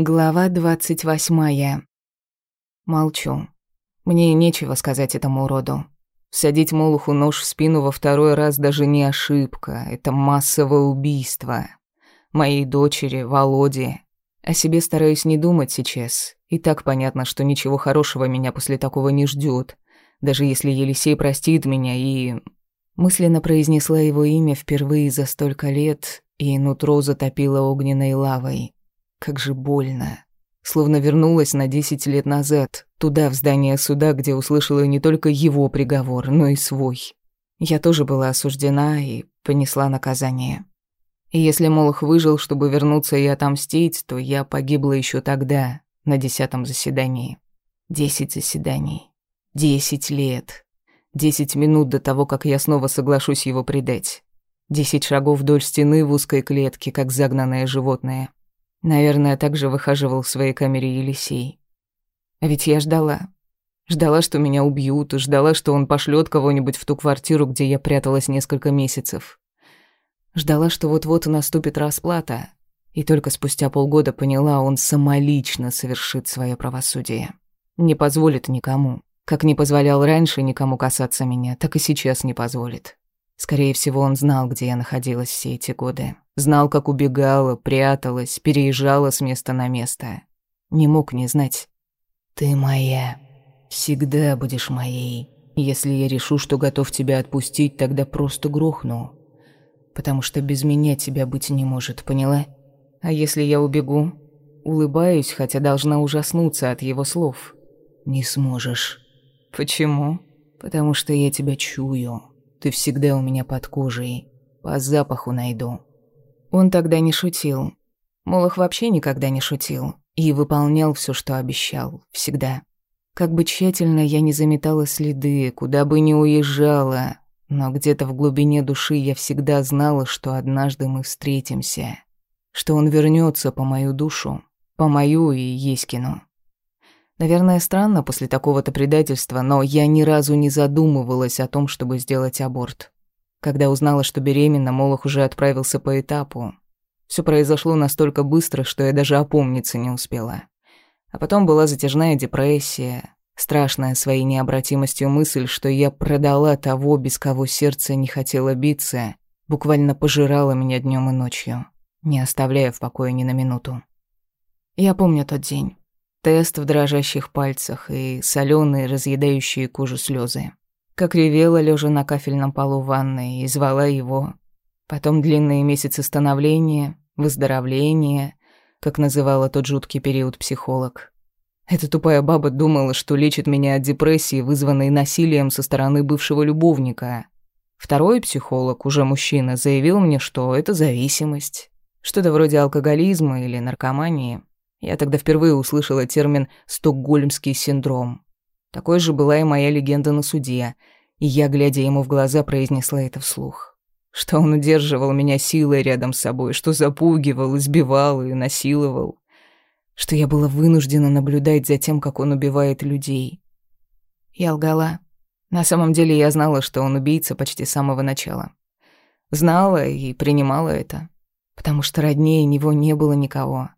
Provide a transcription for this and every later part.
Глава двадцать восьмая. Молчу. Мне нечего сказать этому уроду. Садить Молоху нож в спину во второй раз даже не ошибка, это массовое убийство. Моей дочери, Володе. О себе стараюсь не думать сейчас. И так понятно, что ничего хорошего меня после такого не ждет, даже если Елисей простит меня и... Мысленно произнесла его имя впервые за столько лет, и нутро затопило огненной лавой. Как же больно. Словно вернулась на десять лет назад, туда, в здание суда, где услышала не только его приговор, но и свой. Я тоже была осуждена и понесла наказание. И если Молох выжил, чтобы вернуться и отомстить, то я погибла еще тогда, на десятом заседании. Десять заседаний. Десять лет. Десять минут до того, как я снова соглашусь его предать. Десять шагов вдоль стены в узкой клетке, как загнанное животное. Наверное, также выхаживал в своей камере Елисей. А ведь я ждала. Ждала, что меня убьют, ждала, что он пошлет кого-нибудь в ту квартиру, где я пряталась несколько месяцев. Ждала, что вот-вот наступит расплата, и только спустя полгода поняла, он самолично совершит свое правосудие. Не позволит никому. Как не позволял раньше никому касаться меня, так и сейчас не позволит. Скорее всего, он знал, где я находилась все эти годы. Знал, как убегала, пряталась, переезжала с места на место. Не мог не знать. «Ты моя. Всегда будешь моей. Если я решу, что готов тебя отпустить, тогда просто грохну. Потому что без меня тебя быть не может, поняла? А если я убегу?» Улыбаюсь, хотя должна ужаснуться от его слов. «Не сможешь». «Почему?» «Потому что я тебя чую». Ты всегда у меня под кожей. По запаху найду». Он тогда не шутил. Молох вообще никогда не шутил. И выполнял все, что обещал. Всегда. Как бы тщательно я не заметала следы, куда бы ни уезжала, но где-то в глубине души я всегда знала, что однажды мы встретимся. Что он вернется по мою душу, по мою и Еськину. Наверное, странно после такого-то предательства, но я ни разу не задумывалась о том, чтобы сделать аборт. Когда узнала, что беременна, Молох уже отправился по этапу. Все произошло настолько быстро, что я даже опомниться не успела. А потом была затяжная депрессия, страшная своей необратимостью мысль, что я продала того, без кого сердце не хотело биться, буквально пожирала меня днем и ночью, не оставляя в покое ни на минуту. Я помню тот день. Тест в дрожащих пальцах и соленые, разъедающие кожу слезы. Как ревела, лежа на кафельном полу ванной, и звала его. Потом длинные месяцы становления, выздоровления, как называла тот жуткий период психолог. Эта тупая баба думала, что лечит меня от депрессии, вызванной насилием со стороны бывшего любовника. Второй психолог, уже мужчина, заявил мне, что это зависимость. Что-то вроде алкоголизма или наркомании. Я тогда впервые услышала термин «стокгольмский синдром». Такой же была и моя легенда на суде, и я, глядя ему в глаза, произнесла это вслух. Что он удерживал меня силой рядом с собой, что запугивал, избивал и насиловал. Что я была вынуждена наблюдать за тем, как он убивает людей. Я лгала. На самом деле я знала, что он убийца почти с самого начала. Знала и принимала это, потому что роднее него не было никого.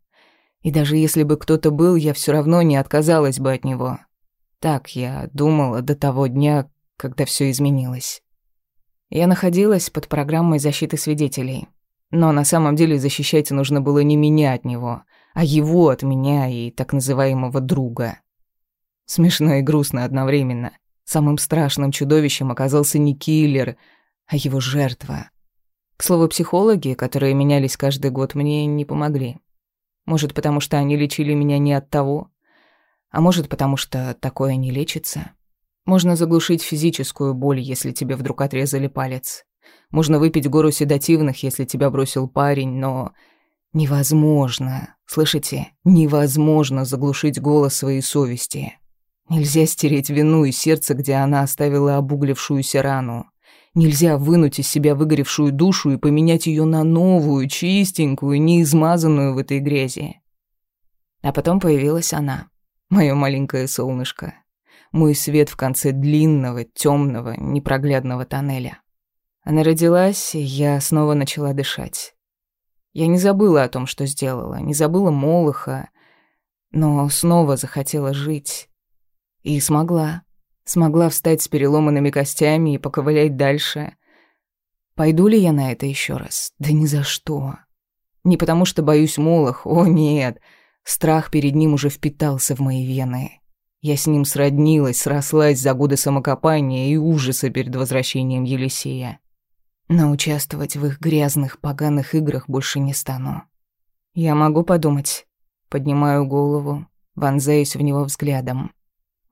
И даже если бы кто-то был, я все равно не отказалась бы от него. Так я думала до того дня, когда все изменилось. Я находилась под программой защиты свидетелей. Но на самом деле защищать нужно было не меня от него, а его от меня и так называемого друга. Смешно и грустно одновременно. Самым страшным чудовищем оказался не киллер, а его жертва. К слову, психологи, которые менялись каждый год, мне не помогли. Может, потому что они лечили меня не от того, а может, потому что такое не лечится. Можно заглушить физическую боль, если тебе вдруг отрезали палец. Можно выпить гору седативных, если тебя бросил парень, но невозможно, слышите, невозможно заглушить голос своей совести. Нельзя стереть вину из сердца, где она оставила обуглившуюся рану. Нельзя вынуть из себя выгоревшую душу и поменять ее на новую, чистенькую, не измазанную в этой грязи. А потом появилась она, мое маленькое солнышко, мой свет в конце длинного, темного, непроглядного тоннеля. Она родилась, и я снова начала дышать. Я не забыла о том, что сделала, не забыла Молоха, но снова захотела жить. И смогла. Смогла встать с переломанными костями и поковылять дальше. Пойду ли я на это еще раз? Да ни за что. Не потому что боюсь Молох, о нет. Страх перед ним уже впитался в мои вены. Я с ним сроднилась, срослась за годы самокопания и ужаса перед возвращением Елисея. Но участвовать в их грязных, поганых играх больше не стану. Я могу подумать. Поднимаю голову, вонзаюсь в него взглядом.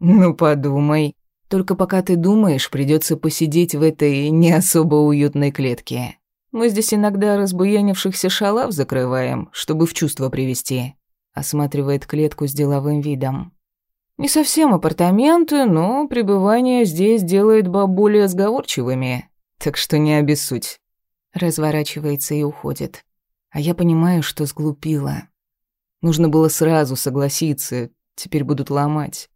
«Ну, подумай. Только пока ты думаешь, придется посидеть в этой не особо уютной клетке. Мы здесь иногда разбуянившихся шалав закрываем, чтобы в чувство привести. Осматривает клетку с деловым видом. Не совсем апартаменты, но пребывание здесь делает баб более сговорчивыми, так что не обессудь. Разворачивается и уходит. А я понимаю, что сглупила. Нужно было сразу согласиться, теперь будут ломать.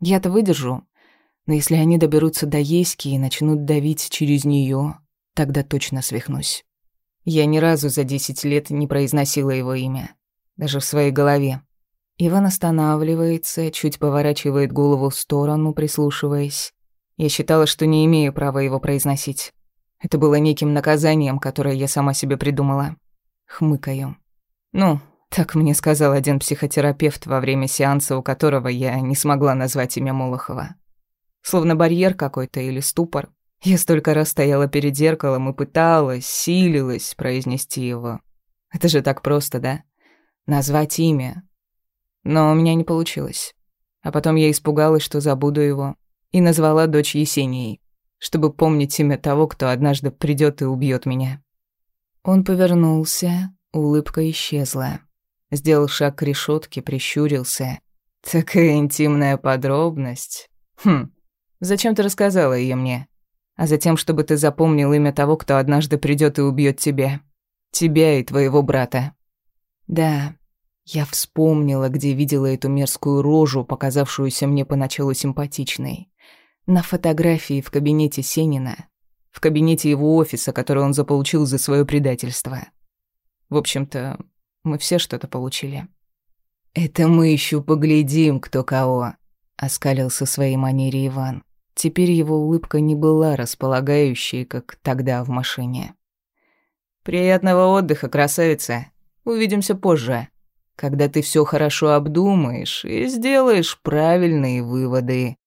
Я-то выдержу, но если они доберутся до Еськи и начнут давить через нее, Тогда точно свихнусь. Я ни разу за десять лет не произносила его имя. Даже в своей голове. Иван останавливается, чуть поворачивает голову в сторону, прислушиваясь. Я считала, что не имею права его произносить. Это было неким наказанием, которое я сама себе придумала. Хмыкаю. Ну, так мне сказал один психотерапевт во время сеанса, у которого я не смогла назвать имя Молохова. Словно барьер какой-то или ступор. Я столько раз стояла перед зеркалом и пыталась, силилась произнести его. Это же так просто, да? Назвать имя. Но у меня не получилось. А потом я испугалась, что забуду его, и назвала дочь Есенией, чтобы помнить имя того, кто однажды придет и убьет меня. Он повернулся, улыбка исчезла. Сделал шаг к решетке, прищурился. Такая интимная подробность. Хм, зачем ты рассказала ее мне? а затем, чтобы ты запомнил имя того, кто однажды придет и убьет тебя. Тебя и твоего брата. Да, я вспомнила, где видела эту мерзкую рожу, показавшуюся мне поначалу симпатичной. На фотографии в кабинете Сенина. В кабинете его офиса, который он заполучил за свое предательство. В общем-то, мы все что-то получили. «Это мы еще поглядим, кто кого», — оскалился своей манере Иван. Теперь его улыбка не была располагающей, как тогда в машине. «Приятного отдыха, красавица. Увидимся позже, когда ты все хорошо обдумаешь и сделаешь правильные выводы».